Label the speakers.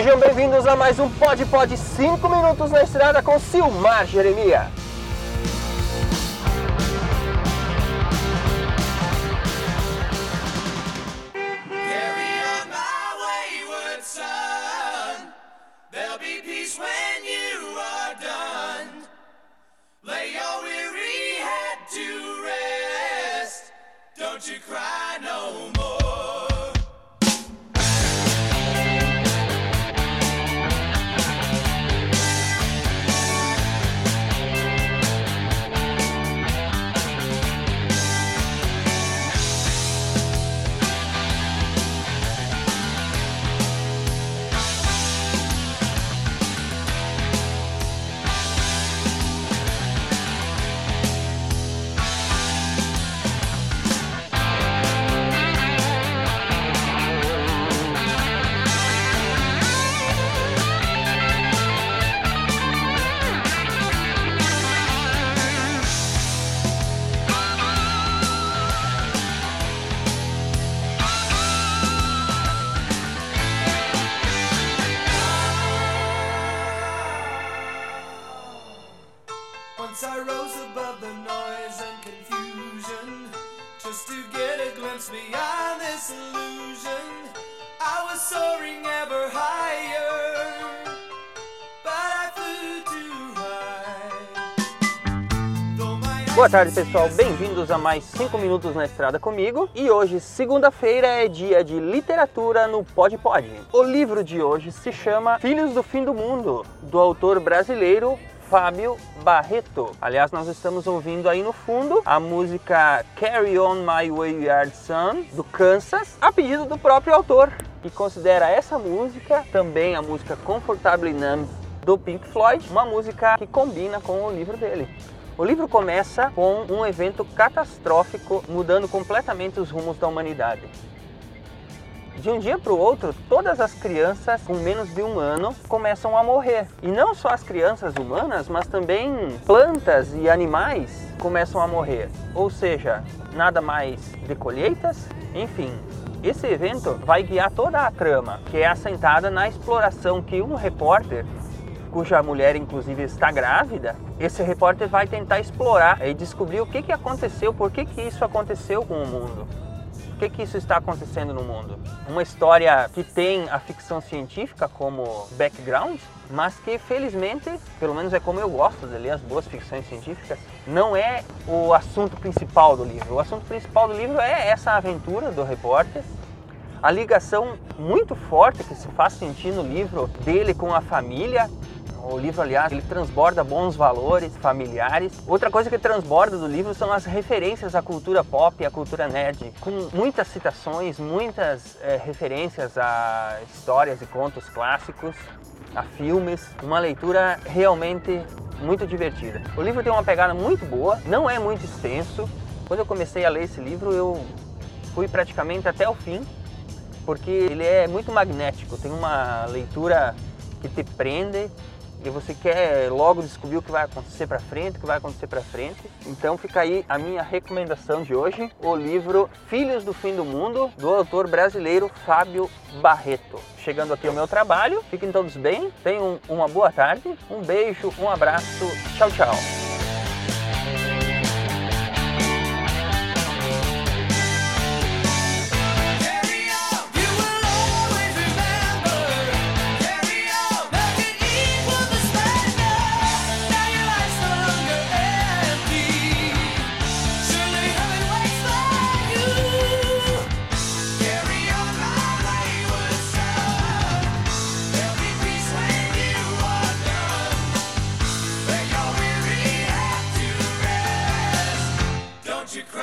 Speaker 1: Sejam bem-vindos a mais um Pod Pod 5 minutos na estrada com Silmar Jeremias.
Speaker 2: Don't you cry no more.
Speaker 1: Boa tarde, pessoal. Bem-vindos a mais 5 minutos na estrada comigo. E hoje, segunda-feira, é dia de literatura no Pod Pod. O livro de hoje se chama Filhos do Fim do Mundo, do autor brasileiro Fábio Barreto. Aliás, nós estamos ouvindo aí no fundo a música Carry On My Wayward Son, do Kansas, a pedido do próprio autor, que considera essa música também a música Comfortably Numb do Pink Floyd, uma música que combina com o livro dele. O livro começa com um evento catastrófico mudando completamente os rumos da humanidade. De um dia para o outro, todas as crianças com menos de um ano começam a morrer. E não só as crianças humanas, mas também plantas e animais começam a morrer. Ou seja, nada mais de colheitas, enfim. Esse evento vai guiar toda a trama, que é assentada na exploração que um repórter cuja mulher inclusive está grávida, esse repórter vai tentar explorar e descobrir o que, que aconteceu, por que, que isso aconteceu com o mundo. Por que, que isso está acontecendo no mundo? Uma história que tem a ficção científica como background, mas que felizmente, pelo menos é como eu gosto de ler as boas ficções científicas, não é o assunto principal do livro. O assunto principal do livro é essa aventura do repórter a ligação muito forte que se faz sentir no livro dele com a família. O livro, aliás, ele transborda bons valores familiares. Outra coisa que transborda do livro são as referências à cultura pop e à cultura nerd, com muitas citações, muitas eh, referências a histórias e contos clássicos, a filmes. Uma leitura realmente muito divertida. O livro tem uma pegada muito boa, não é muito extenso. Quando eu comecei a ler esse livro, eu fui praticamente até o fim porque ele é muito magnético, tem uma leitura que te prende e você quer logo descobrir o que vai acontecer para frente, o que vai acontecer para frente. Então fica aí a minha recomendação de hoje, o livro Filhos do Fim do Mundo, do autor brasileiro Fábio Barreto. Chegando aqui ao meu trabalho, fiquem todos bem, tenham uma boa tarde, um beijo, um abraço, tchau, tchau. you cry?